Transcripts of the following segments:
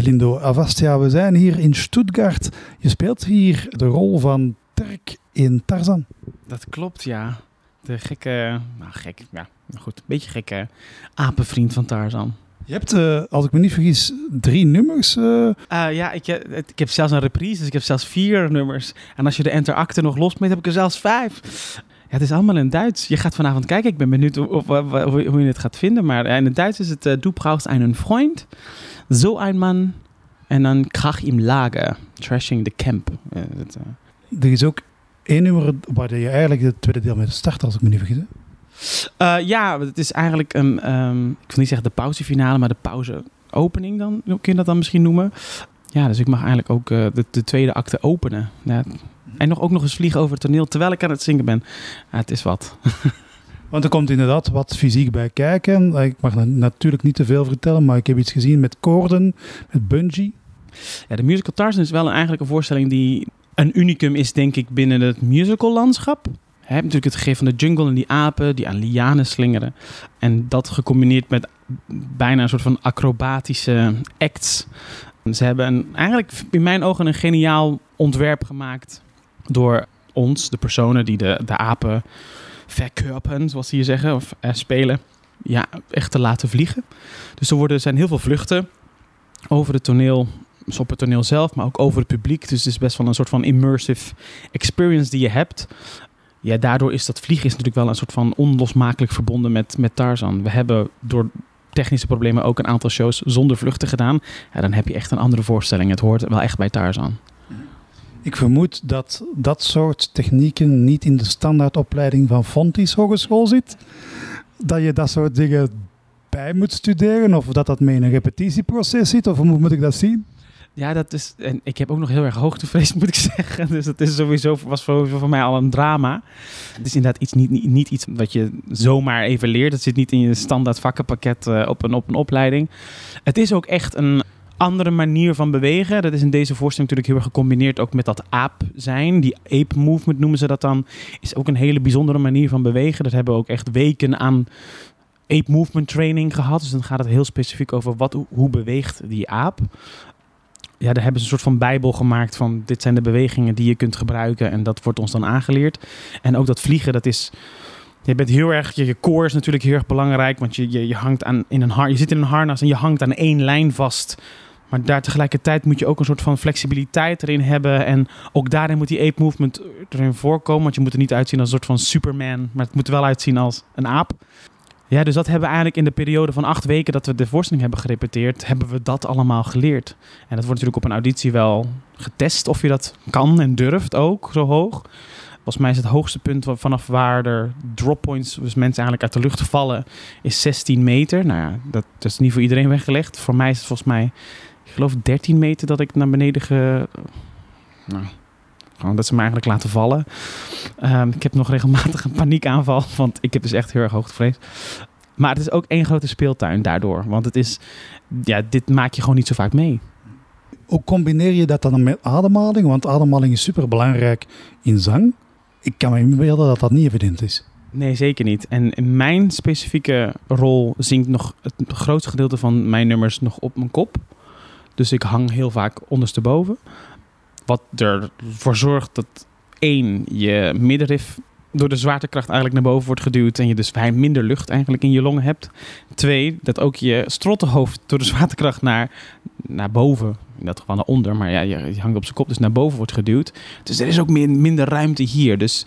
Elindo Avastia, we zijn hier in Stuttgart. Je speelt hier de rol van Terk in Tarzan. Dat klopt, ja. De gekke, nou gek, ja, nou goed, een beetje gekke apenvriend van Tarzan. Je hebt, uh, als ik me niet vergis, drie nummers. Uh... Uh, ja, ik, ik, heb zelfs een reprise, dus ik heb zelfs vier nummers. En als je de enteracte nog losmeet, heb ik er zelfs vijf. Ja, het is allemaal in Duits. Je gaat vanavond kijken. Ik ben benieuwd hoe, hoe, hoe je het gaat vinden. Maar in het Duits is het uh, Du brauchst einen Freund, so ein Mann en dan Krach im Lager, Trashing the Camp. Dat, er is ook één nummer waar je eigenlijk de tweede deel mee start, als ik me niet vergis. Uh, ja, het is eigenlijk een, um, ik wil niet zeggen de pauzefinale, maar de pauzeopening dan, kun je dat dan misschien noemen. Ja, dus ik mag eigenlijk ook uh, de, de, tweede acte openen. Ja, en nog, ook nog eens vliegen over het toneel terwijl ik aan het zingen ben. Ja, het is wat. Want er komt inderdaad wat fysiek bij kijken. Ik mag natuurlijk niet te veel vertellen, maar ik heb iets gezien met koorden, met bungee. Ja, de musical Tarzan is wel eigenlijk een voorstelling die een unicum is, denk ik, binnen het musicallandschap. Je hebt natuurlijk het gegeven van de jungle en die apen die aan lianen slingeren. En dat gecombineerd met bijna een soort van acrobatische acts. Ze hebben een, eigenlijk in mijn ogen een geniaal ontwerp gemaakt door ons, de personen die de, de apen verkörpen, zoals ze hier zeggen, of eh, spelen, ja, echt te laten vliegen. Dus er worden, zijn heel veel vluchten over het toneel dus op het toneel zelf, maar ook over het publiek. Dus het is best wel een soort van immersive experience die je hebt. Ja, daardoor is dat vliegen is natuurlijk wel een soort van onlosmakelijk verbonden met, met Tarzan. We hebben door technische problemen ook een aantal shows zonder vluchten gedaan. Ja, dan heb je echt een andere voorstelling. Het hoort wel echt bij Tarzan. Ik vermoed dat dat soort technieken niet in de standaardopleiding van Fontis Hogeschool zit. Dat je dat soort dingen bij moet studeren of dat dat mee in een repetitieproces zit. Of hoe moet ik dat zien? Ja, dat is. En ik heb ook nog heel erg hoogtevrees, moet ik zeggen. Dus dat is sowieso, was sowieso voor mij al een drama. Het is inderdaad iets, niet, niet, iets wat je zomaar even leert. Het zit niet in je standaard vakkenpakket uh, op, een, op een opleiding. Het is ook echt een andere manier van bewegen. Dat is in deze voorstelling natuurlijk heel erg gecombineerd ook met dat aap zijn. Die ape movement noemen ze dat dan. Is ook een hele bijzondere manier van bewegen. Dat hebben we ook echt weken aan ape movement training gehad. Dus dan gaat het heel specifiek over wat, hoe beweegt die aap ja, daar hebben ze een soort van bijbel gemaakt van dit zijn de bewegingen die je kunt gebruiken en dat wordt ons dan aangeleerd. En ook dat vliegen, dat is, je bent heel erg, je, je core is natuurlijk heel erg belangrijk, want je, je, hangt aan in een je zit in een harnas en je hangt aan één lijn vast. Maar daar tegelijkertijd moet je ook een soort van flexibiliteit erin hebben. En ook daarin moet die ape movement erin voorkomen. Want je moet er niet uitzien als een soort van Superman. Maar het moet er wel uitzien als een aap. Ja, dus dat hebben we eigenlijk in de periode van acht weken dat we de voorstelling hebben gerepeteerd, hebben we dat allemaal geleerd. En dat wordt natuurlijk op een auditie wel getest of je dat kan en durft ook zo hoog. Volgens mij is het hoogste punt vanaf waar er drop points, dus mensen eigenlijk uit de lucht vallen, is 16 meter. Nou ja, dat, dat is niet voor iedereen weggelegd. Voor mij is het volgens mij, ik geloof 13 meter dat ik naar beneden ge... Nou, gewoon dat ze me eigenlijk laten vallen. Ehm, ik heb nog regelmatig een paniekaanval, want ik heb dus echt heel erg hoogtevrees. Maar het is ook één grote speeltuin daardoor. Want het is, ja, dit maak je gewoon niet zo vaak mee. Hoe combineer je dat dan met ademhaling? Want ademhaling is super belangrijk in zang. Ik kan me inbeelden dat dat niet evident is. Nee, zeker niet. En in mijn specifieke rol zingt nog het grootste gedeelte van mijn nummers nog op mijn kop. Dus ik hang heel vaak ondersteboven. Wat ervoor zorgt dat één, je middenrif door de zwaartekracht eigenlijk naar boven wordt geduwd en je dus minder lucht eigenlijk in je longen hebt. Twee, dat ook je strottenhoofd door de zwaartekracht naar, naar boven, in dat geval naar onder, maar ja, je, hangt op zijn kop, dus naar boven wordt geduwd. Dus er is ook meer, minder ruimte hier. Dus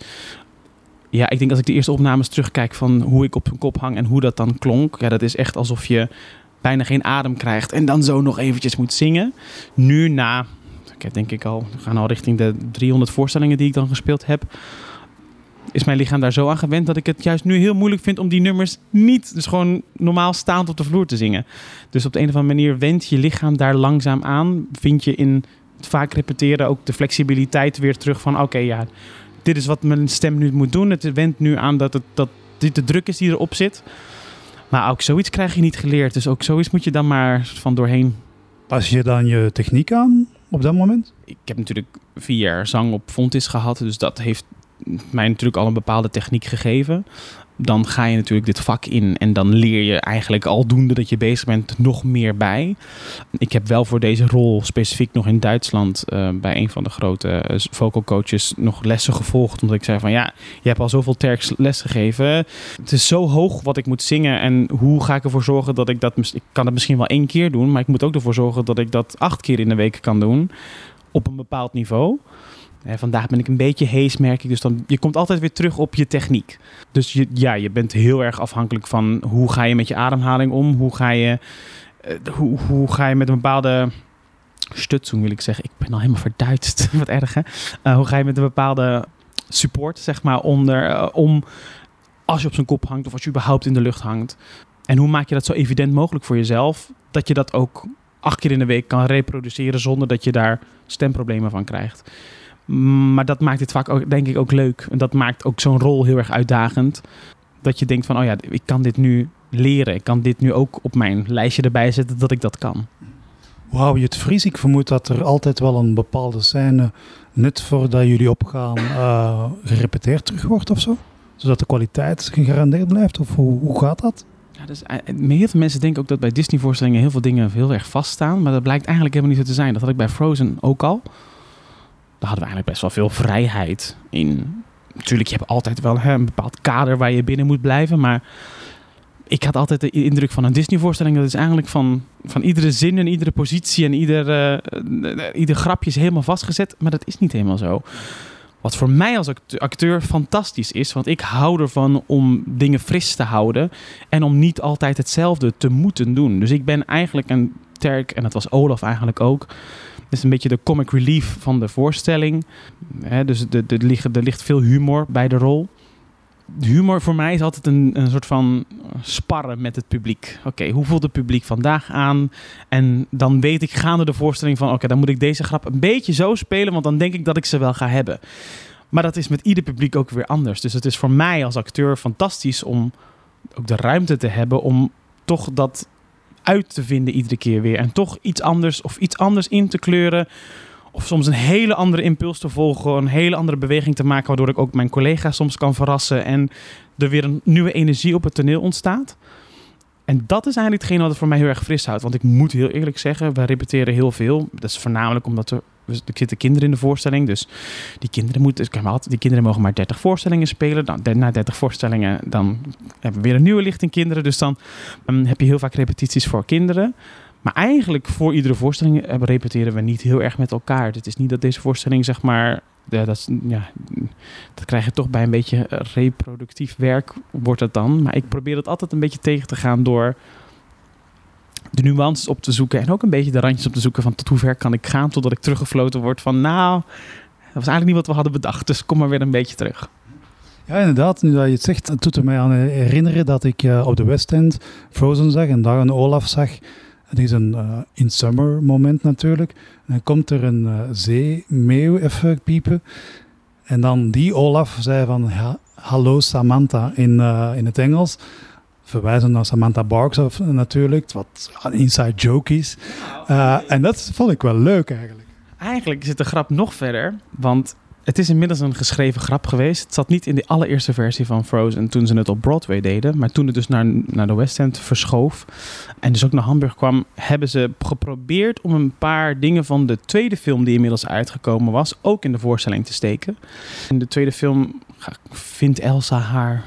ja, ik denk als ik de eerste opnames terugkijk van hoe ik op mijn kop hang en hoe dat dan klonk, ja, dat is echt alsof je bijna geen adem krijgt en dan zo nog eventjes moet zingen. Nu na heb denk ik al, we gaan al richting de 300 voorstellingen die ik dan gespeeld heb. Is mijn lichaam daar zo aan gewend dat ik het juist nu heel moeilijk vind om die nummers niet, dus gewoon normaal staand op de vloer te zingen. Dus op de een of andere manier wendt je lichaam daar langzaam aan. Vind je in het vaak repeteren ook de flexibiliteit weer terug van oké, ja, dit is wat mijn stem nu moet doen. Het wendt nu aan dat, het, dat dit de druk is die erop zit. Maar ook zoiets krijg je niet geleerd. Dus ook zoiets moet je dan maar van doorheen. Pas je dan je techniek aan? op dat moment? Ik heb natuurlijk vier jaar zang op Fontis gehad, dus dat heeft mij natuurlijk al een bepaalde techniek gegeven dan ga je natuurlijk dit vak in en dan leer je eigenlijk aldoende dat je bezig bent nog meer bij. Ik heb wel voor deze rol specifiek nog in Duitsland uh, bij een van de grote uh, vocal coaches nog lessen gevolgd. Omdat ik zei van ja, je hebt al zoveel terks les gegeven. Het is zo hoog wat ik moet zingen en hoe ga ik ervoor zorgen dat ik dat... Ik kan het misschien wel één keer doen, maar ik moet ook ervoor zorgen dat ik dat acht keer in de week kan doen op een bepaald niveau vandaag ben ik een beetje hees, merk ik. Dus dan, je komt altijd weer terug op je techniek. Dus je, ja, je bent heel erg afhankelijk van hoe ga je met je ademhaling om. Hoe ga je, uh, hoe, hoe ga je met een bepaalde stutsing, wil ik zeggen. Ik ben al helemaal verduidst. Wat erg, hè? Uh, hoe ga je met een bepaalde support, zeg maar, onder, uh, om als je op zijn kop hangt of als je überhaupt in de lucht hangt. En hoe maak je dat zo evident mogelijk voor jezelf, dat je dat ook acht keer in de week kan reproduceren zonder dat je daar stemproblemen van krijgt. Maar dat maakt het vaak ook, denk ik ook leuk. En dat maakt ook zo'n rol heel erg uitdagend. Dat je denkt van, oh ja, ik kan dit nu leren. Ik kan dit nu ook op mijn lijstje erbij zetten dat ik dat kan. Hoe hou je het fris? Ik vermoed dat er altijd wel een bepaalde scène, net voordat jullie opgaan, uh, gerepeteerd terug wordt of zo? Zodat de kwaliteit gegarandeerd blijft? Of hoe, hoe gaat dat? Ja, dus, heel veel mensen denken ook dat bij Disney-voorstellingen heel veel dingen heel erg vaststaan. Maar dat blijkt eigenlijk helemaal niet zo te zijn. Dat had ik bij Frozen ook al daar hadden we eigenlijk best wel veel vrijheid in. Natuurlijk, je hebt altijd wel hè, een bepaald kader waar je binnen moet blijven. Maar ik had altijd de indruk van een Disney-voorstelling. Dat is eigenlijk van, van iedere zin en iedere positie en ieder, uh, ieder grapje is helemaal vastgezet. Maar dat is niet helemaal zo. Wat voor mij als acteur fantastisch is. Want ik hou ervan om dingen fris te houden. En om niet altijd hetzelfde te moeten doen. Dus ik ben eigenlijk een Terk, en dat was Olaf eigenlijk ook is een beetje de comic relief van de voorstelling. dus er ligt, er ligt veel humor bij de rol. humor voor mij is altijd een, een soort van sparren met het publiek. Oké, hoe voelt het publiek vandaag aan? En dan weet ik gaande de voorstelling van... oké, dan moet ik deze grap een beetje zo spelen... want dan denk ik dat ik ze wel ga hebben. Maar dat is met ieder publiek ook weer anders. Dus het is voor mij als acteur fantastisch om ook de ruimte te hebben... om toch dat uit te vinden iedere keer weer. En toch iets anders of iets anders in te kleuren. Of soms een hele andere impuls te volgen. Een hele andere beweging te maken. Waardoor ik ook mijn collega's soms kan verrassen. En er weer een nieuwe energie op het toneel ontstaat. En dat is eigenlijk hetgeen wat het voor mij heel erg fris houdt. Want ik moet heel eerlijk zeggen, we repeteren heel veel. Dat is voornamelijk omdat er, er zitten kinderen in de voorstelling. Dus die kinderen, moeten, die kinderen mogen maar 30 voorstellingen spelen. Dan, na 30 voorstellingen dan hebben we weer een nieuwe lichting kinderen. Dus dan heb je heel vaak repetities voor kinderen. Maar eigenlijk voor iedere voorstelling eh, repeteren we niet heel erg met elkaar. Het is niet dat deze voorstelling zeg maar dat, ja, dat krijg je toch bij een beetje reproductief werk, wordt het dan. Maar ik probeer het altijd een beetje tegen te gaan door de nuances op te zoeken en ook een beetje de randjes op te zoeken van tot hoe ver kan ik gaan totdat ik teruggefloten word van nou, dat was eigenlijk niet wat we hadden bedacht, dus kom maar weer een beetje terug. Ja, inderdaad. Nu dat je het zegt, doet er mij aan herinneren dat ik uh, op de West End Frozen zag en daar een Olaf zag het is een uh, in summer moment natuurlijk. En dan komt er een uh, zeemeeuw even piepen. En dan die Olaf zei van ja, hallo Samantha in, in het Engels. Verwijzen naar Samantha Barks of, natuurlijk, wat inside joke is. en dat vond ik wel leuk eigenlijk. Eigenlijk zit de grap nog verder, want het is inmiddels een geschreven grap geweest. Het zat niet in de allereerste versie van Frozen toen ze het op Broadway deden. Maar toen het dus naar, naar de West End verschoof en dus ook naar Hamburg kwam, hebben ze geprobeerd om een paar dingen van de tweede film die inmiddels uitgekomen was, ook in de voorstelling te steken. In de tweede film vindt Elsa haar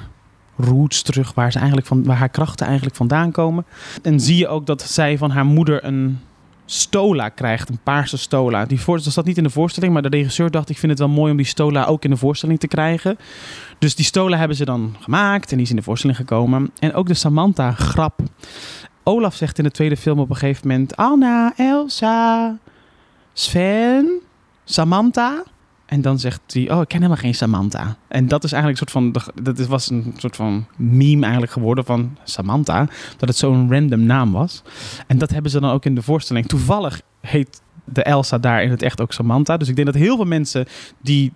roots terug, waar, ze eigenlijk van, waar haar krachten eigenlijk vandaan komen. En zie je ook dat zij van haar moeder een stola krijgt, een paarse stola. Die voor, dat zat niet in de voorstelling, maar de regisseur dacht: ik vind het wel mooi om die stola ook in de voorstelling te krijgen. Dus die stola hebben ze dan gemaakt en die is in de voorstelling gekomen. En ook de Samantha-grap. Olaf zegt in de tweede film op een gegeven moment: Anna, Elsa, Sven, Samantha. En dan zegt hij, oh, ik ken helemaal geen Samantha. En dat is eigenlijk een soort van, dat was een soort van meme eigenlijk geworden van Samantha. Dat het zo'n random naam was. En dat hebben ze dan ook in de voorstelling. Toevallig heet de Elsa daar in het echt ook Samantha. Dus ik denk dat heel veel mensen die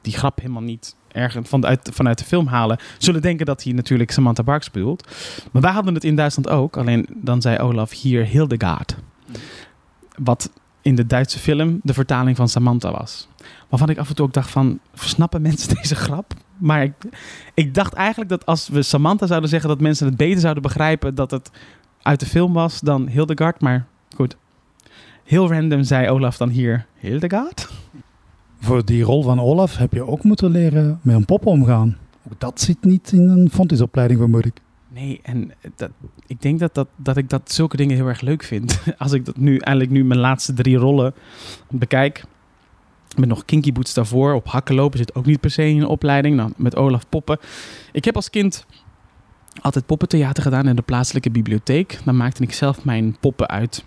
die grap helemaal niet ergens vanuit, vanuit de film halen, zullen denken dat hij natuurlijk Samantha Barks bedoelt. Maar wij hadden het in Duitsland ook. Alleen dan zei Olaf hier Hildegard. Wat in de Duitse film de vertaling van Samantha was. Waarvan ik af en toe ook dacht van, versnappen mensen deze grap? Maar ik, ik dacht eigenlijk dat als we Samantha zouden zeggen... dat mensen het beter zouden begrijpen dat het uit de film was dan Hildegard. Maar goed, heel random zei Olaf dan hier Hildegard. Voor die rol van Olaf heb je ook moeten leren met een pop omgaan. Ook dat zit niet in een fontisopleiding, vermoed ik. Nee, en dat, ik denk dat, dat, dat ik dat zulke dingen heel erg leuk vind. Als ik dat nu eigenlijk nu mijn laatste drie rollen bekijk. Met nog Kinky Boots daarvoor. Op hakken lopen zit ook niet per se in een opleiding. Nou, met Olaf Poppen. Ik heb als kind altijd poppentheater gedaan in de plaatselijke bibliotheek. Dan maakte ik zelf mijn poppen uit.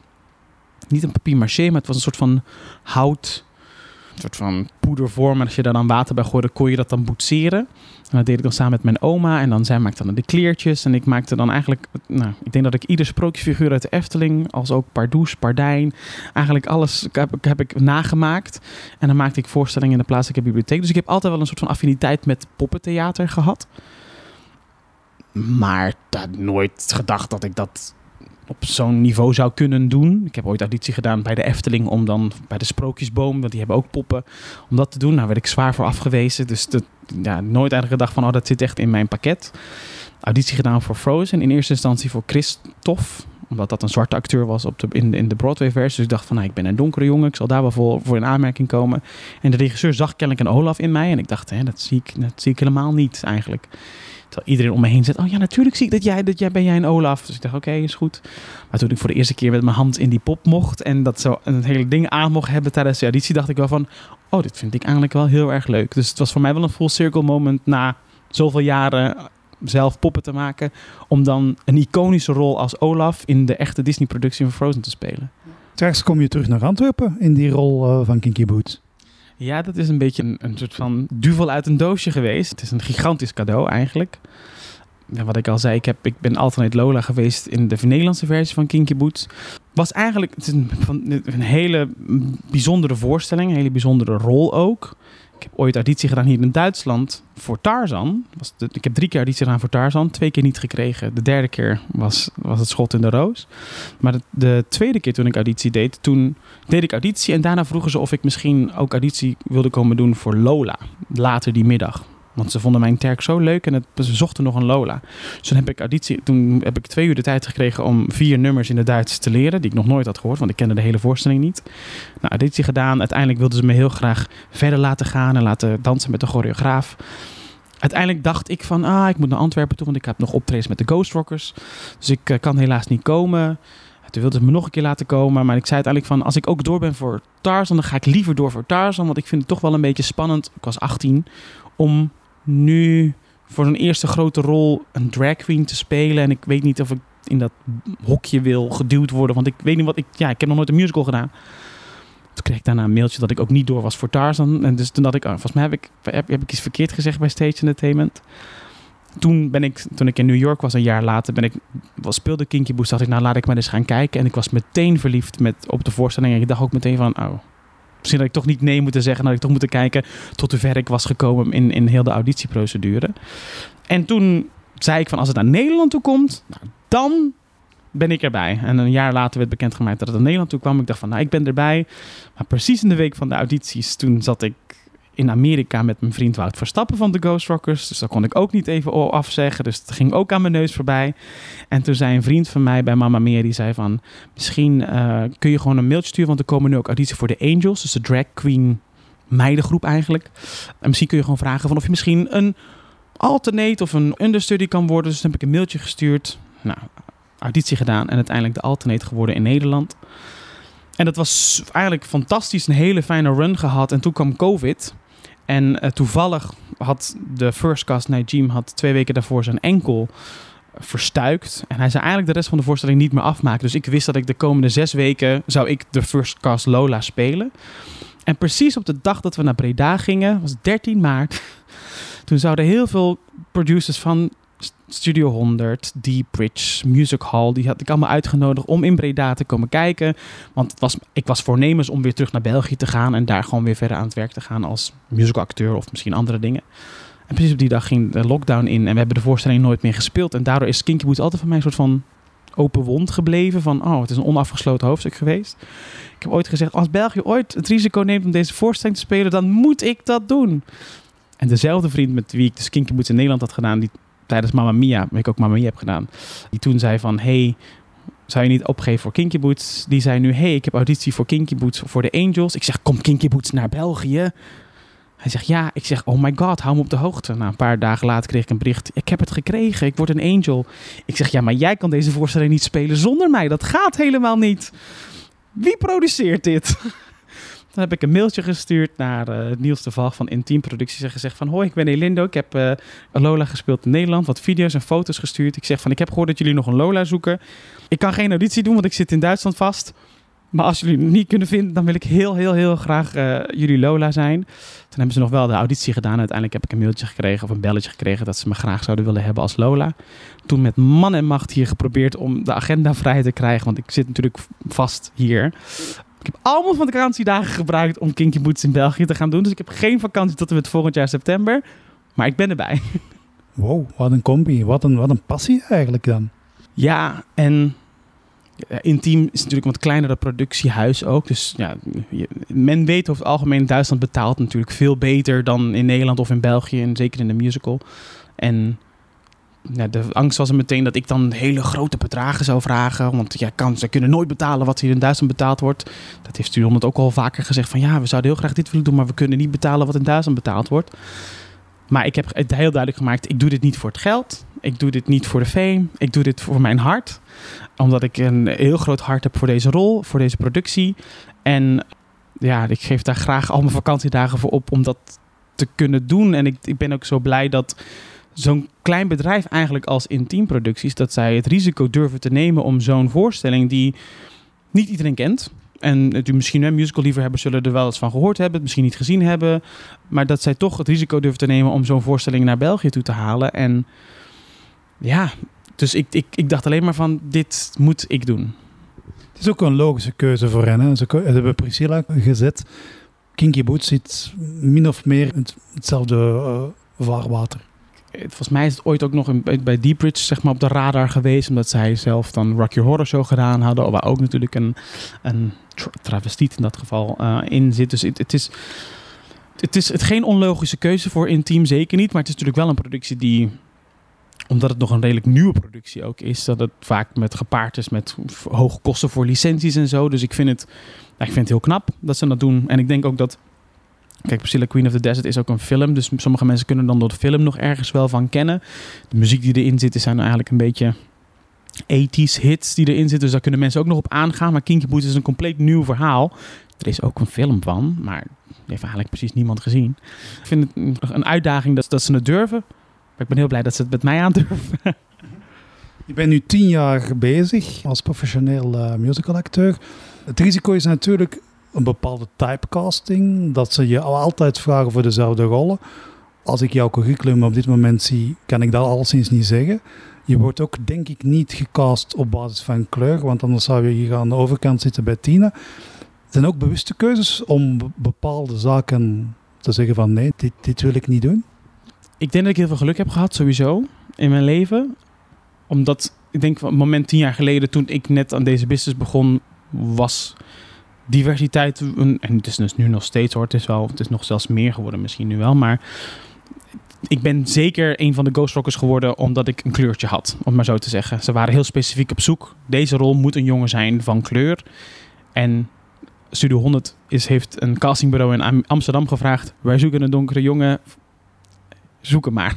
Niet een papier maché, maar het was een soort van hout een soort van poedervorm. En als je daar dan water bij gooide, kon je dat dan boetseren. En dat deed ik dan samen met mijn oma. En dan zij maakte dan de kleertjes. En ik maakte dan eigenlijk... Nou, ik denk dat ik ieder sprookjesfiguur uit de Efteling... als ook Pardoes, Pardijn... eigenlijk alles heb, heb ik nagemaakt. En dan maakte ik voorstellingen in de plaatselijke bibliotheek. Dus ik heb altijd wel een soort van affiniteit met poppentheater gehad. Maar dat nooit gedacht dat ik dat op zo'n niveau zou kunnen doen. Ik heb ooit auditie gedaan bij de Efteling om dan bij de Sprookjesboom, want die hebben ook poppen, om dat te doen. Nou werd ik zwaar voor afgewezen, dus de, ja, nooit eigenlijk gedacht van, oh dat zit echt in mijn pakket. Auditie gedaan voor Frozen, in eerste instantie voor Christophe, omdat dat een zwarte acteur was op de, in, de, Broadway-versie. Dus ik dacht van, nou, ik ben een donkere jongen, ik zal daar wel voor, voor in aanmerking komen. En de regisseur zag kennelijk een Olaf in mij en ik dacht, dat, zie ik, dat zie ik helemaal niet eigenlijk. Terwijl iedereen om me heen zegt, oh ja, natuurlijk zie ik dat jij, dat jij ben jij een Olaf. Dus ik dacht, oké, is goed. Maar toen ik voor de eerste keer met mijn hand in die pop mocht en dat zo een hele ding aan mocht hebben tijdens de auditie, dacht ik wel van, oh, dit vind ik eigenlijk wel heel erg leuk. Dus het was voor mij wel een full circle moment na zoveel jaren zelf poppen te maken, om dan een iconische rol als Olaf in de echte Disney-productie van Frozen te spelen. Straks kom je terug naar Antwerpen in die rol uh, van Kinky Boots. Ja, dat is een beetje een, een, soort van duvel uit een doosje geweest. Het is een gigantisch cadeau eigenlijk. Wat ik al zei, ik, heb, ik ben Alternate Lola geweest in de Nederlandse versie van Kinky Boots. Was eigenlijk het is een, een hele bijzondere voorstelling, een hele bijzondere rol ook. Ik heb ooit auditie gedaan hier in Duitsland voor Tarzan. Was ik heb drie keer auditie gedaan voor Tarzan, twee keer niet gekregen. De derde keer was, was het schot in de roos. Maar de, de, tweede keer toen ik auditie deed, toen deed ik auditie en daarna vroegen ze of ik misschien ook auditie wilde komen doen voor Lola. Later die middag. Want ze vonden mijn terk zo leuk en het, ze zochten nog een Lola. Dus toen heb ik auditie, toen heb ik twee uur de tijd gekregen om vier nummers in het Duits te leren, die ik nog nooit had gehoord, want ik kende de hele voorstelling niet. Nou, auditie gedaan. Uiteindelijk wilden ze me heel graag verder laten gaan en laten dansen met de choreograaf. Uiteindelijk dacht ik van, ah, ik moet naar Antwerpen toe, want ik heb nog optredens met de Ghost Rockers. Dus ik uh, kan helaas niet komen. Toen wilden ze me nog een keer laten komen. Maar ik zei uiteindelijk van, als ik ook door ben voor Tarzan, dan ga ik liever door voor Tarzan. Want ik vind het toch wel een beetje spannend, ik was 18, om nu voor een eerste grote rol een drag queen te spelen. En ik weet niet of ik in dat hokje wil geduwd worden. Want ik weet niet wat ik. Ja, ik heb nog nooit een musical gedaan. Toen kreeg ik daarna een mailtje dat ik ook niet door was voor Tarzan. En dus toen dat ik. Oh, volgens mij heb ik, heb, heb ik iets verkeerd gezegd bij Stage Entertainment. Toen ben ik, toen ik in New York was, een jaar later, ben ik, was, speelde Kinky Boost. Dacht ik, nou laat ik maar eens gaan kijken. En ik was meteen verliefd met, op de voorstelling. En ik dacht ook meteen van, oh, misschien dat ik toch niet nee moeten zeggen. Dat ik toch moeten kijken tot hoe ver ik was gekomen in, in heel de auditieprocedure. En toen zei ik van als het naar Nederland toe komt, nou, dan ben ik erbij. En een jaar later werd bekendgemaakt dat het naar Nederland toe kwam. Ik dacht van nou, ik ben erbij. Maar precies in de week van de audities, toen zat ik in Amerika met mijn vriend Wout Verstappen van de Ghost Rockers. Dus dat kon ik ook niet even afzeggen. Dus het ging ook aan mijn neus voorbij. En toen zei een vriend van mij bij Mama Mia, die zei van... Misschien uh, kun je gewoon een mailtje sturen, want er komen nu ook auditie voor de Angels. Dus de drag queen meidengroep eigenlijk. En misschien kun je gewoon vragen van of je misschien een alternate of een understudy kan worden. Dus toen heb ik een mailtje gestuurd. Nou, auditie gedaan en uiteindelijk de alternate geworden in Nederland. En dat was eigenlijk fantastisch, een hele fijne run gehad. En toen kwam COVID. En uh, toevallig had de first cast Najim had twee weken daarvoor zijn enkel verstuikt. En hij zei eigenlijk de rest van de voorstelling niet meer afmaken. Dus ik wist dat ik de komende zes weken zou ik de first cast Lola spelen. En precies op de dag dat we naar Breda gingen, was 13 maart. Toen zouden heel veel producers van Studio 100, Deep Bridge, Music Hall, die had ik allemaal uitgenodigd om in Breda te komen kijken. Want het was, ik was voornemens om weer terug naar België te gaan en daar gewoon weer verder aan het werk te gaan als musicalacteur of misschien andere dingen. En precies op die dag ging de lockdown in en we hebben de voorstelling nooit meer gespeeld. En daardoor is Kinky Boots altijd voor mij een soort van open wond gebleven van, oh, het is een onafgesloten hoofdstuk geweest. Ik heb ooit gezegd, als België ooit het risico neemt om deze voorstelling te spelen, dan moet ik dat doen. En dezelfde vriend met wie ik de Kinky Boots in Nederland had gedaan, die tijdens Mamma Mia, waar ik ook Mamma Mia heb gedaan, die toen zei van, hey, zou je niet opgeven voor Kinky Boots? Die zei nu, hey, ik heb auditie voor Kinky Boots voor de Angels. Ik zeg, kom Kinky Boots naar België? Hij zegt, ja. Ik zeg, oh my god, hou me op de hoogte. Nou, een paar dagen later kreeg ik een bericht. Ik heb het gekregen, ik word een angel. Ik zeg, ja, maar jij kan deze voorstelling niet spelen zonder mij. Dat gaat helemaal niet. Wie produceert dit? Dan heb ik een mailtje gestuurd naar uh, Niels de Valk van Intiem Producties en gezegd van... Hoi, ik ben Elindo. Ik heb uh, Lola gespeeld in Nederland. Wat video's en foto's gestuurd. Ik zeg van, ik heb gehoord dat jullie nog een Lola zoeken. Ik kan geen auditie doen, want ik zit in Duitsland vast. Maar als jullie het niet kunnen vinden, dan wil ik heel, heel, heel graag uh, jullie Lola zijn. Toen hebben ze nog wel de auditie gedaan. Uiteindelijk heb ik een mailtje gekregen of een belletje gekregen dat ze me graag zouden willen hebben als Lola. Toen met man en macht hier geprobeerd om de agenda vrij te krijgen, want ik zit natuurlijk vast hier. Ik heb allemaal van de vakantiedagen gebruikt om Kinky Boots in België te gaan doen. Dus ik heb geen vakantie tot en met volgend jaar september. Maar ik ben erbij. Wow, wat een combi. Wat een, wat een passie eigenlijk dan. Ja, en Intiem is natuurlijk een wat kleinere productiehuis ook. Dus ja, men weet over het algemeen, Duitsland betaalt natuurlijk veel beter dan in Nederland of in België. En zeker in de musical. En ja, de angst was er meteen dat ik dan hele grote bedragen zou vragen. Want ja, kan, ze kunnen nooit betalen wat hier in Duitsland betaald wordt. Dat heeft Studio ook al vaker gezegd. Van ja, we zouden heel graag dit willen doen, maar we kunnen niet betalen wat in Duitsland betaald wordt. Maar ik heb het heel duidelijk gemaakt, ik doe dit niet voor het geld. Ik doe dit niet voor de fame. Ik doe dit voor mijn hart. Omdat ik een heel groot hart heb voor deze rol, voor deze productie. En ja, ik geef daar graag al mijn vakantiedagen voor op om dat te kunnen doen. En ik, ik ben ook zo blij dat zo'n klein bedrijf eigenlijk als Intiem Producties... dat zij het risico durven te nemen om zo'n voorstelling die niet iedereen kent... En misschien een musical liever hebben, zullen er wel eens van gehoord hebben, misschien niet gezien hebben. Maar dat zij toch het risico durven te nemen om zo'n voorstelling naar België toe te halen. En ja, dus ik, ik, ik dacht alleen maar van, dit moet ik doen. Het is ook een logische keuze voor hen. Hè. Ze hebben Priscilla gezet. Kinky Boots zit min of meer hetzelfde uh, vaarwater. Volgens mij is het ooit ook nog bij Deep Bridge zeg maar, op de radar geweest. Omdat zij zelf dan Rock Your Horror Show gedaan hadden. Waar ook natuurlijk een, een travestiet in dat geval uh, in zit. Dus het, is... Het is het geen onlogische keuze voor Intiem, zeker niet. Maar het is natuurlijk wel een productie die omdat het nog een redelijk nieuwe productie ook is, dat het vaak met gepaard is met hoge kosten voor licenties en zo. Dus ik vind het, ik vind het heel knap dat ze dat doen. En ik denk ook dat. Kijk, Priscilla Queen of the Desert is ook een film. Dus sommige mensen kunnen dan door de film nog ergens wel van kennen. De muziek die erin zit, zijn eigenlijk een beetje 80s hits die erin zitten. Dus daar kunnen mensen ook nog op aangaan. Maar Kinky Boots is een compleet nieuw verhaal. Er is ook een film van, maar die heeft eigenlijk precies niemand gezien. Ik vind het een uitdaging dat, dat ze het durven. Maar ik ben heel blij dat ze het met mij aandurven. Je bent nu tien jaar bezig als professioneel uh, musicalacteur. Het risico is natuurlijk een bepaalde typecasting. Dat ze je altijd vragen voor dezelfde rollen. Als ik jouw curriculum op dit moment zie, kan ik dat alleszins niet zeggen. Je wordt ook, denk ik, niet gecast op basis van kleur, want anders zou je hier aan de overkant zitten bij Tina. Het zijn ook bewuste keuzes om bepaalde zaken te zeggen van nee, dit, dit wil ik niet doen ik denk dat ik heel veel geluk heb gehad, sowieso, in mijn leven. Omdat, ik denk, van het moment tien jaar geleden, toen ik net aan deze business begon, was diversiteit, en het is dus nu nog steeds hoor, het is, wel, het is nog zelfs meer geworden misschien nu wel, maar ik ben zeker een van de Ghost Rockers geworden omdat ik een kleurtje had, om maar zo te zeggen. Ze waren heel specifiek op zoek. Deze rol moet een jongen zijn van kleur. En Studio 100 is, heeft een castingbureau in Amsterdam gevraagd. Wij zoeken een donkere jongen zoeken maar.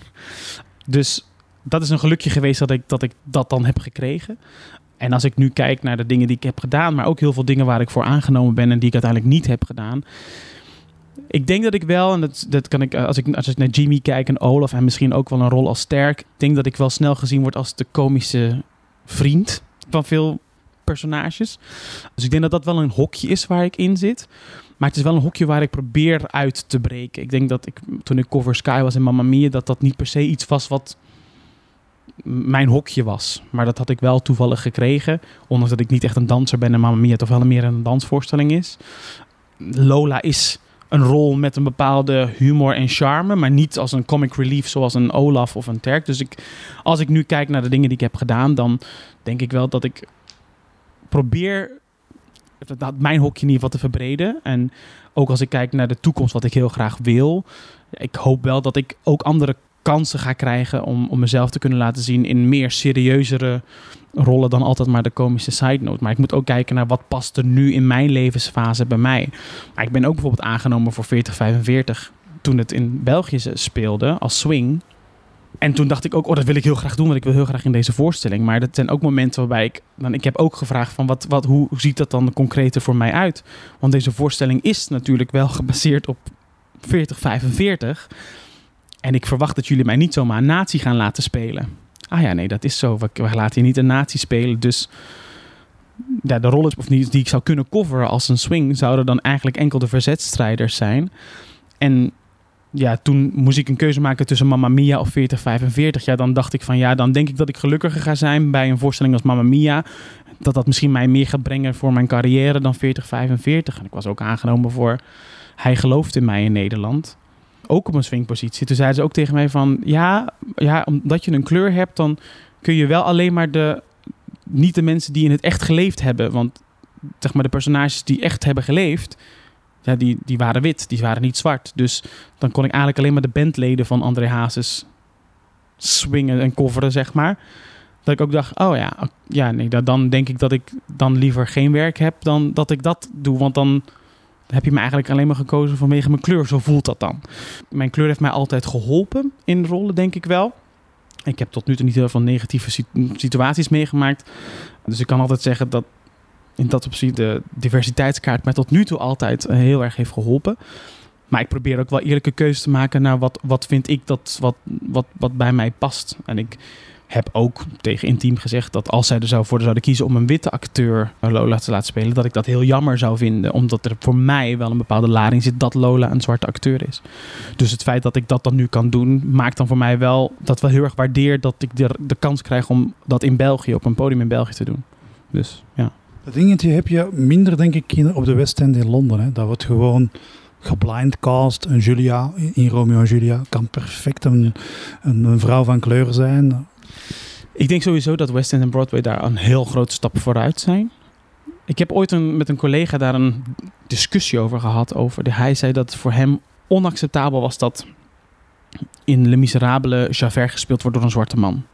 Dus dat is een gelukje geweest dat ik, dat ik dat dan heb gekregen. En als ik nu kijk naar de dingen die ik heb gedaan, maar ook heel veel dingen waar ik voor aangenomen ben en die ik uiteindelijk niet heb gedaan. Ik denk dat ik wel, en dat, dat kan ik als, ik, als ik naar Jimmy kijk en Olaf en misschien ook wel een rol als sterk, denk dat ik wel snel gezien word als de komische vriend van veel personages. Dus ik denk dat dat wel een hokje is waar ik in zit. Maar het is wel een hokje waar ik probeer uit te breken. Ik denk dat ik toen ik Cover Sky was in Mamma Mia, dat dat niet per se iets was wat mijn hokje was. Maar dat had ik wel toevallig gekregen. Ondanks dat ik niet echt een danser ben en Mamma Mia toch wel meer een dansvoorstelling is. Lola is een rol met een bepaalde humor en charme, maar niet als een comic relief zoals een Olaf of een Terk. Dus ik, als ik nu kijk naar de dingen die ik heb gedaan, dan denk ik wel dat ik probeer dat, mijn hokje ieder geval te verbreden. En ook als ik kijk naar de toekomst, wat ik heel graag wil, ik hoop wel dat ik ook andere kansen ga krijgen om, om mezelf te kunnen laten zien in meer serieuzere rollen dan altijd maar de komische side note. Maar ik moet ook kijken naar wat past er nu in mijn levensfase bij mij. Maar ik ben ook bijvoorbeeld aangenomen voor 4045 toen het in België speelde als swing. En toen dacht ik ook, oh, dat wil ik heel graag doen, want ik wil heel graag in deze voorstelling. Maar dat zijn ook momenten waarbij ik, dan, ik heb ook gevraagd van, wat, wat, hoe, ziet dat dan concreter voor mij uit? Want deze voorstelling is natuurlijk wel gebaseerd op 4045. En ik verwacht dat jullie mij niet zomaar een nazi gaan laten spelen. Ah ja, nee, dat is zo. We, laten je niet een nazi spelen. Dus de rollen of die, die ik zou kunnen coveren als een swing... zouden dan eigenlijk enkel de verzetstrijders zijn. En ja, toen moest ik een keuze maken tussen Mamma Mia of 4045. Ja, dan dacht ik van ja, dan denk ik dat ik gelukkiger ga zijn bij een voorstelling als Mamma Mia. Dat dat misschien mij meer gaat brengen voor mijn carrière dan 4045. En ik was ook aangenomen voor Hij gelooft in mij in Nederland ook op een swingpositie. Toen zeiden ze ook tegen mij van... Ja, ja, omdat je een kleur hebt, dan kun je wel alleen maar de... Niet de mensen die in het echt geleefd hebben. Want zeg maar de personages die echt hebben geleefd... Ja, die, die waren wit, die waren niet zwart. Dus dan kon ik eigenlijk alleen maar de bandleden van André Hazes swingen en coveren, zeg maar. Dat ik ook dacht, oh ja, ja nee, dan denk ik dat ik dan liever geen werk heb dan dat ik dat doe. Want dan heb je me eigenlijk alleen maar gekozen vanwege mijn kleur. Zo voelt dat dan. Mijn kleur heeft mij altijd geholpen in rollen, denk ik wel. Ik heb tot nu toe niet heel veel negatieve situaties meegemaakt. Dus ik kan altijd zeggen dat in dat opzicht de diversiteitskaart mij tot nu toe altijd eh, heel erg heeft geholpen. Maar ik probeer ook wel eerlijke keuzes te maken naar wat, wat vind ik dat wat, wat, wat bij mij past. En ik heb ook tegen Intiem gezegd dat als zij er zou voor zouden kiezen om een witte acteur Lola te laten spelen, dat ik dat heel jammer zou vinden. Omdat er voor mij wel een bepaalde lading zit dat Lola een zwarte acteur is. Dus het feit dat ik dat dan nu kan doen, maakt dan voor mij wel dat wel heel erg waardeer dat ik de, de kans krijg om dat in België, op een podium in België te doen. Dus ja. Dat dingetje heb je minder, denk ik, op de West End in Londen. Hè. Dat wordt gewoon geblindcast. Een Julia in Romeo en Julia kan perfect een, een, vrouw van kleur zijn. Ik denk sowieso dat West End en Broadway daar een heel grote stap vooruit zijn. Ik heb ooit met een collega daar een discussie over gehad. Over de, hij zei dat het voor hem onacceptabel was dat in Le Miserable Javert gespeeld wordt door een zwarte man.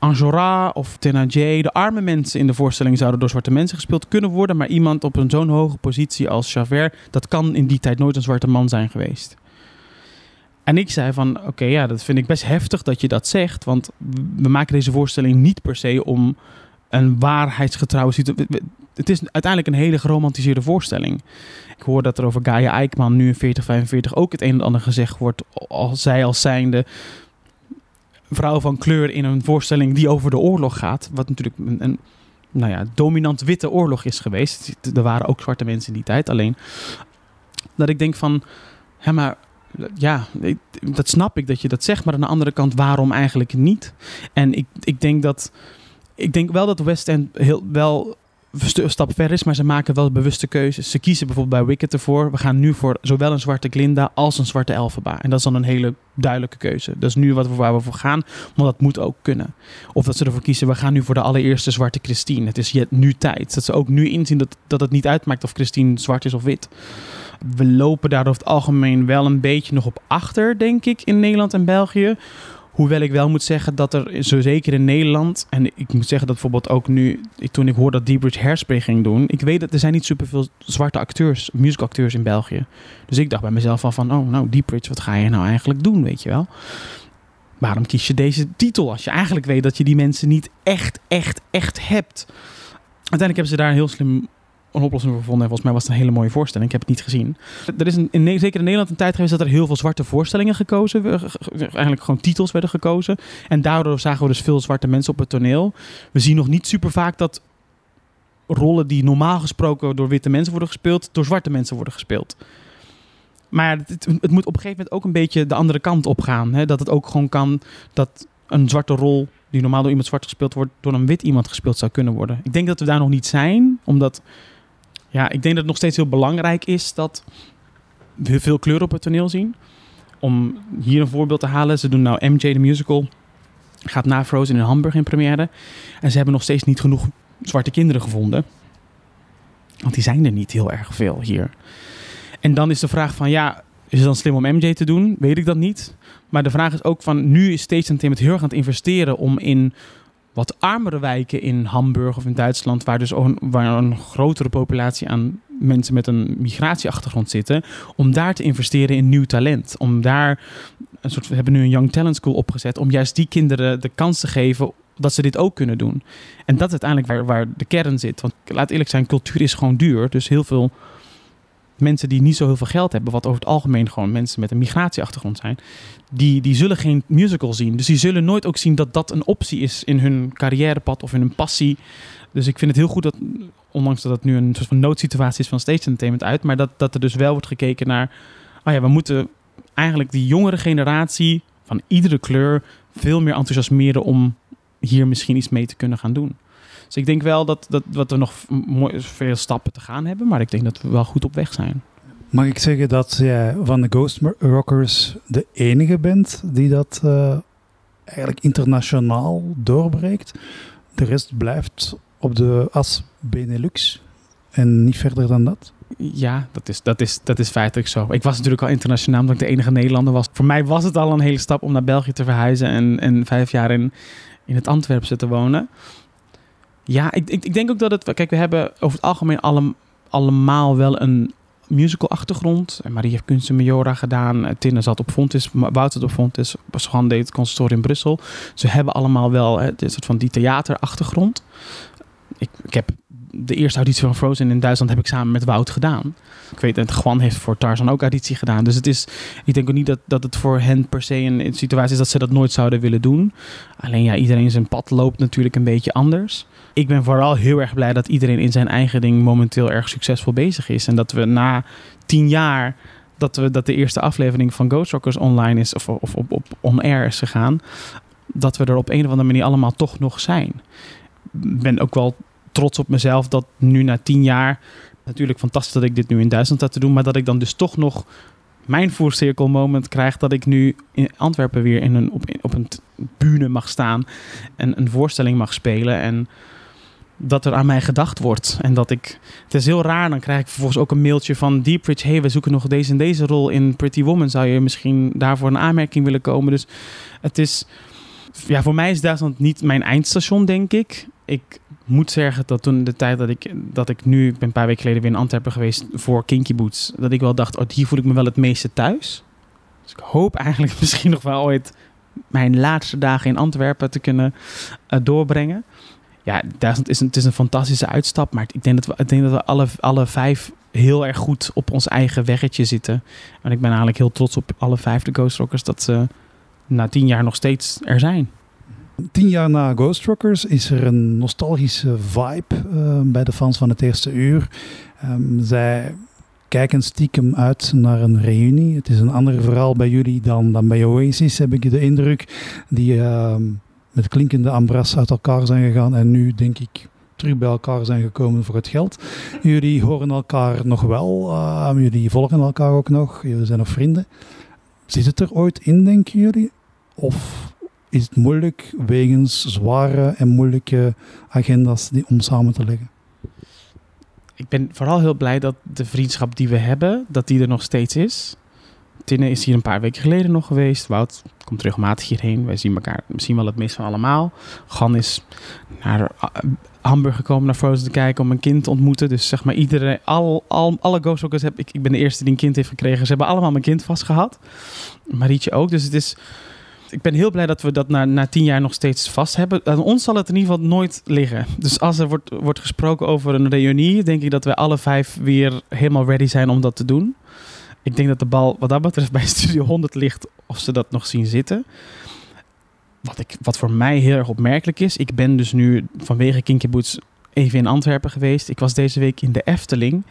Enjolras of Thénardier, de arme mensen in de voorstelling zouden door zwarte mensen gespeeld kunnen worden, maar iemand op een zo'n hoge positie als Javert, dat kan in die tijd nooit een zwarte man zijn geweest. En ik zei van, oké, ja, dat vind ik best heftig dat je dat zegt. Want we maken deze voorstelling niet per se om een waarheidsgetrouwe situatie. Het is uiteindelijk een hele geromantiseerde voorstelling. Ik hoor dat er over Gaia Eikman nu in 4045 ook het een en ander gezegd wordt. Als zij als zijnde vrouw van kleur in een voorstelling die over de oorlog gaat. Wat natuurlijk een, een nou ja, dominant witte oorlog is geweest. Er waren ook zwarte mensen in die tijd. Alleen dat ik denk van, hè, maar ja, dat snap ik dat je dat zegt, maar aan de andere kant, waarom eigenlijk niet? En ik, ik denk dat. Ik denk wel dat West End heel, wel een stap ver is, maar ze maken wel bewuste keuzes. Ze kiezen bijvoorbeeld bij Wicked ervoor. We gaan nu voor zowel een zwarte Glinda als een zwarte Elphaba. En dat is dan een hele duidelijke keuze. Dat is nu wat we, waar we voor gaan, maar dat moet ook kunnen. Of dat ze ervoor kiezen, we gaan nu voor de allereerste zwarte Christine. Het is nu tijd. Dat ze ook nu inzien dat, dat het niet uitmaakt of Christine zwart is of wit. We lopen daar over het algemeen wel een beetje nog op achter, denk ik, in Nederland en België. Hoewel ik wel moet zeggen dat er, zo zeker in Nederland, en ik moet zeggen dat bijvoorbeeld ook nu, toen ik hoorde dat Deepridge Hairspray ging doen, ik weet dat er zijn niet superveel zwarte acteurs, musicalacteurs in België. Dus ik dacht bij mezelf van, van oh nou Deepridge, wat ga je nou eigenlijk doen, weet je wel? Waarom kies je deze titel als je eigenlijk weet dat je die mensen niet echt, echt, echt hebt? Uiteindelijk hebben ze daar een heel slim een oplossing voor gevonden. En volgens mij was het een hele mooie voorstelling. Ik heb het niet gezien. Er is in, zeker in Nederland een tijd geweest dat er heel veel zwarte voorstellingen gekozen Eigenlijk gewoon titels werden gekozen. En daardoor zagen we dus veel zwarte mensen op het toneel. We zien nog niet super vaak dat rollen die normaal gesproken door witte mensen worden gespeeld, door zwarte mensen worden gespeeld. Maar het, het moet op een gegeven moment ook een beetje de andere kant op gaan. Hè? Dat het ook gewoon kan dat een zwarte rol die normaal door iemand zwart gespeeld wordt, door een wit iemand gespeeld zou kunnen worden. Ik denk dat we daar nog niet zijn, omdat ja, ik denk dat het nog steeds heel belangrijk is dat heel veel kleur op het toneel zien. Om hier een voorbeeld te halen. Ze doen nou MJ de musical. Gaat na Frozen in Hamburg in première. En ze hebben nog steeds niet genoeg zwarte kinderen gevonden. Want die zijn er niet heel erg veel hier. En dan is de vraag van ja, is het dan slim om MJ te doen? Weet ik dat niet. Maar de vraag is ook van nu is Stage Entertainment heel erg aan het investeren om in wat armere wijken in Hamburg of in Duitsland, waar dus een, waar een grotere populatie aan mensen met een migratieachtergrond zitten, om daar te investeren in nieuw talent. Om daar een soort, we hebben nu een Young Talent School opgezet, om juist die kinderen de kans te geven dat ze dit ook kunnen doen. En dat is uiteindelijk waar, waar de kern zit. Want laat eerlijk zijn, cultuur is gewoon duur. Dus heel veel mensen die niet zo heel veel geld hebben, wat over het algemeen gewoon mensen met een migratieachtergrond zijn, die, die zullen geen musical zien. Dus die zullen nooit ook zien dat dat een optie is in hun carrièrepad of in hun passie. Dus ik vind het heel goed dat, ondanks dat het nu een soort van noodsituatie is van stage entertainment uit, maar dat, dat er dus wel wordt gekeken naar, oh ja, we moeten eigenlijk die jongere generatie van iedere kleur veel meer enthousiasmeren om hier misschien iets mee te kunnen gaan doen. Dus ik denk wel dat, dat, dat we nog veel stappen te gaan hebben, maar ik denk dat we wel goed op weg zijn. Mag ik zeggen dat jij van de Ghost Rockers de enige bent die dat uh, eigenlijk internationaal doorbreekt? De rest blijft op de as Benelux en niet verder dan dat? Ja, dat is, dat, is, dat is feitelijk zo. Ik was natuurlijk al internationaal omdat ik de enige Nederlander was. Voor mij was het al een hele stap om naar België te verhuizen en, en vijf jaar in, in het Antwerpse te wonen. Ja, ik, ik, ik, denk ook dat het... Kijk, we hebben over het algemeen alle, allemaal wel een musical achtergrond. Marie heeft kunst en Majora gedaan. Tinne zat op Fontis, Wouter op Fontis. Basgan deed het conservatorium in Brussel. Ze hebben allemaal wel hè, een soort van die theaterachtergrond. Ik, ik heb de eerste auditie van Frozen in Duitsland heb ik samen met Wout gedaan. Ik weet dat Gwan heeft voor Tarzan ook auditie gedaan. Dus het is, ik denk ook niet dat, dat het voor hen per se een, een situatie is dat ze dat nooit zouden willen doen. Alleen ja, iedereen zijn pad loopt natuurlijk een beetje anders ik ben vooral heel erg blij dat iedereen in zijn eigen ding momenteel erg succesvol bezig is. En dat we na tien jaar dat, we, dat de eerste aflevering van Ghost Rockers online is of, of op, op on-air is gegaan. Dat we er op een of andere manier allemaal toch nog zijn. Ik ben ook wel trots op mezelf dat nu na tien jaar... Natuurlijk fantastisch dat ik dit nu in Duitsland had te doen. Maar dat ik dan dus toch nog mijn voorcirkel moment krijg dat ik nu in Antwerpen weer in een, op, op een bühne mag staan en een voorstelling mag spelen. En dat er aan mij gedacht wordt. En dat ik. Het is heel raar, dan krijg ik vervolgens ook een mailtje van Deepridge. Hey, we zoeken nog deze en deze rol in Pretty Woman. Zou je misschien daarvoor een aanmerking willen komen? Dus het is. Ja, voor mij is Duitsland niet mijn eindstation, denk ik. Ik moet zeggen dat toen de tijd dat ik, dat ik nu, ik ben een paar weken geleden weer in Antwerpen geweest voor Kinky Boots, dat ik wel dacht, oh, hier voel ik me wel het meeste thuis. Dus ik hoop eigenlijk misschien nog wel ooit mijn laatste dagen in Antwerpen te kunnen uh, doorbrengen ja, Duitsland is een, het is een fantastische uitstap. Maar ik denk dat we, ik denk dat we alle, alle vijf heel erg goed op ons eigen weggetje zitten. En ik ben eigenlijk heel trots op alle vijf de Ghost Rockers dat ze na tien jaar nog steeds er zijn. Tien jaar na Ghost Rockers is er een nostalgische vibe uh, bij de fans van het eerste uur. Um, zij kijken stiekem uit naar een reunie. Het is een ander verhaal bij jullie dan, dan bij Oasis, heb ik de indruk. Die... Uh, met klinkende ambras uit elkaar zijn gegaan en nu denk ik terug bij elkaar zijn gekomen voor het geld. Jullie horen elkaar nog wel, uh, jullie volgen elkaar ook nog, jullie zijn nog vrienden. Zit het er ooit in, denken jullie? Of is het moeilijk wegens zware en moeilijke agenda's die, om samen te leggen? Ik ben vooral heel blij dat de vriendschap die we hebben, dat die er nog steeds is. Is hier een paar weken geleden nog geweest. Wout komt regelmatig hierheen. Wij zien elkaar misschien wel het meest van allemaal. Gan is naar eh, Hamburg gekomen naar Frozen te kijken om een kind te ontmoeten. Dus zeg maar iedereen, al, al, alle Ghostwalkers heb ik, ik ben de eerste die een kind heeft gekregen. Ze hebben allemaal mijn kind vastgehad. Marietje ook. Dus het is, ik ben heel blij dat we dat na, na tien jaar nog steeds vast hebben. Aan ons zal het in ieder geval nooit liggen. Dus als er wordt, wordt gesproken over een reunie, denk ik dat wij alle vijf weer helemaal ready zijn om dat te doen. Ik denk dat de bal wat dat betreft bij Studio 100 ligt of ze dat nog zien zitten. Wat, ik, wat voor mij heel erg opmerkelijk is, ik ben dus nu vanwege Kinky Boots even in Antwerpen geweest. Ik was deze week in de Efteling.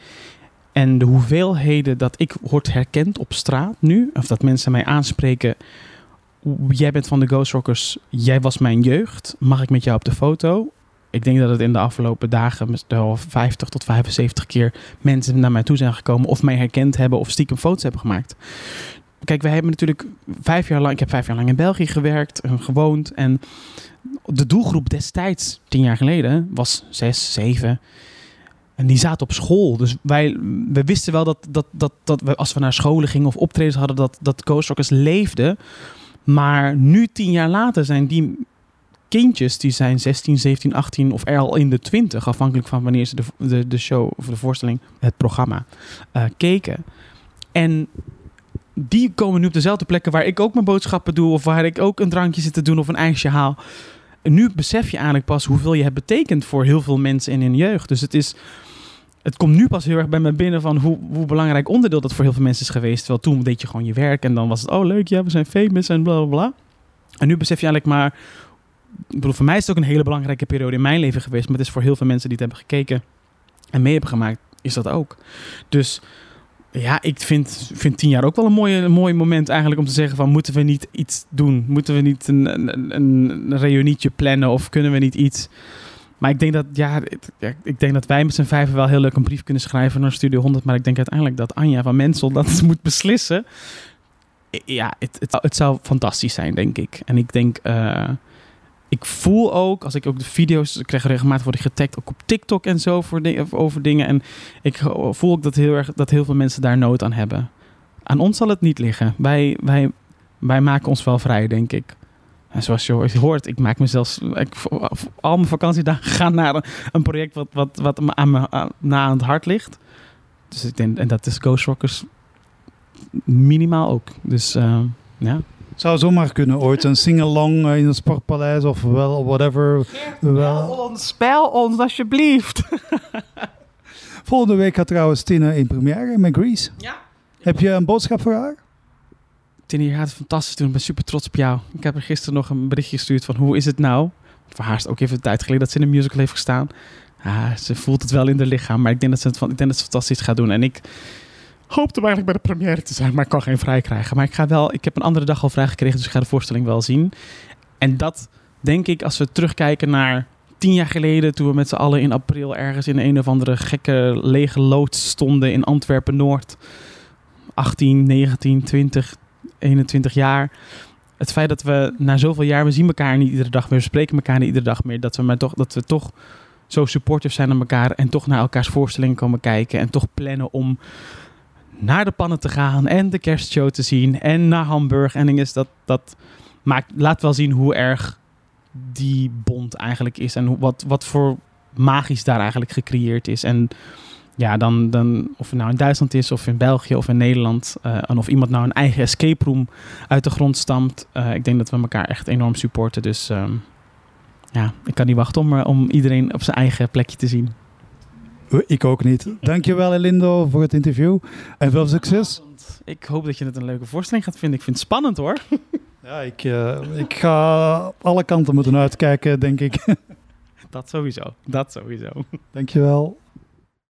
En de hoeveelheden dat ik word herkend op straat nu, of dat mensen mij aanspreken. Jij bent van de Ghost Rockers, jij was mijn jeugd. Mag ik met jou op de foto? Ik denk dat het in de afgelopen dagen wel 50 tot 75 keer mensen naar mij toe zijn gekomen of mij herkend hebben of stiekem foto's hebben gemaakt. Kijk, wij hebben natuurlijk vijf jaar lang, ik heb vijf jaar lang in België gewerkt en gewoond. En de doelgroep destijds, tien jaar geleden, was zes, zeven. En die zaten op school. Dus wij, we wisten wel dat, dat, dat, dat we, als we naar scholen gingen of optredens hadden, dat, dat Rockers leefden. Maar nu, tien jaar later, zijn die kindjes, die zijn 16, 17, 18 of er al in de 20, afhankelijk van wanneer ze de, de, de show of de voorstelling, het programma, uh, keken. En die komen nu op dezelfde plekken waar ik ook mijn boodschappen doe, of waar ik ook een drankje zit te doen of een ijsje haal. Nu besef je eigenlijk pas hoeveel je hebt betekend voor heel veel mensen in hun jeugd. Dus het is. Het komt nu pas heel erg bij me binnen van hoe, hoe belangrijk onderdeel dat voor heel veel mensen is geweest. Terwijl toen deed je gewoon je werk en dan was het, oh leuk, ja, we zijn famous en bla bla bla. En nu besef je eigenlijk maar, ik bedoel, voor mij is het ook een hele belangrijke periode in mijn leven geweest. Maar het is voor heel veel mensen die het hebben gekeken en mee hebben gemaakt, is dat ook. Dus ja, ik vind, vind tien jaar ook wel een, mooie, mooi moment eigenlijk om te zeggen van moeten we niet iets doen? Moeten we niet een, een, een reunietje plannen of kunnen we niet iets? Maar ik denk dat, ja, ik denk dat wij met z'n vijven wel heel leuk een brief kunnen schrijven naar Studio 100. Maar ik denk uiteindelijk dat Anja van Mensel dat moet beslissen. Ja, het, het, het zou fantastisch zijn, denk ik. En ik denk, uh, ik voel ook, als ik ook de video's ik krijg regelmatig worden getagd, ook op TikTok en zo voor over dingen. En ik voel ook dat heel, erg, dat heel veel mensen daar nood aan hebben. Aan ons zal het niet liggen. Wij, wij, wij maken ons wel vrij, denk ik. En zoals je hoort, ik maak mezelf. Ik, al mijn vakantiedagen gaan naar een, project wat, wat, wat aan me na aan het hart ligt. Dus ik denk, en dat is Ghost Rockers minimaal ook. Dus uh, ja. Zou zomaar kunnen ooit een sing-along in een sportpaleis of wel whatever. Wel. ons, spel ons alsjeblieft. Volgende week gaat trouwens Tina in première met Grease. Ja. Heb je een boodschap voor haar? Tina, je gaat het fantastisch doen. Ik ben super trots op jou. Ik heb er gisteren nog een berichtje gestuurd van hoe is het nou? Voor haar is het ook even een tijd geleden dat ze in een musical heeft gestaan. Ah, ze voelt het wel in haar lichaam, maar ik denk dat ze het, ik denk dat ze het fantastisch gaat doen. En ik hoopte eigenlijk bij de première te zijn, maar ik kan geen vrij krijgen. Maar ik ga wel, ik heb een andere dag al vrij gekregen, dus ik ga de voorstelling wel zien. En dat denk ik, als we terugkijken naar tien jaar geleden, toen we met z'n allen in april ergens in een of andere gekke lege loods stonden in Antwerpen Noord. 18, 19, 20, 21 jaar. Het feit dat we na zoveel jaar, we zien elkaar niet iedere dag meer, we spreken elkaar niet iedere dag meer, dat we, maar toch, dat we toch zo supportive zijn aan elkaar en toch naar elkaars voorstellingen komen kijken en toch plannen om naar de pannen te gaan en de kerstshow te zien en naar Hamburg. En is dat, dat maakt, laat wel zien hoe erg die bond eigenlijk is en wat, wat voor magisch daar eigenlijk gecreëerd is. En ja, dan, dan of het nou in Duitsland is of in België of in Nederland. Uh, en of iemand nou een eigen escape room uit de grond stamt. Uh, ik denk dat we elkaar echt enorm supporten. Dus uh, ja, ik kan niet wachten om, om iedereen op zijn eigen plekje te zien. Ik ook niet. Dankjewel Elindo voor het interview. En veel succes. Ik hoop dat je het een leuke voorstelling gaat vinden. Ik vind het spannend hoor. Ja, ik, uh, ik ga alle kanten moeten uitkijken, denk ik. Dat sowieso. Dat sowieso. Dankjewel.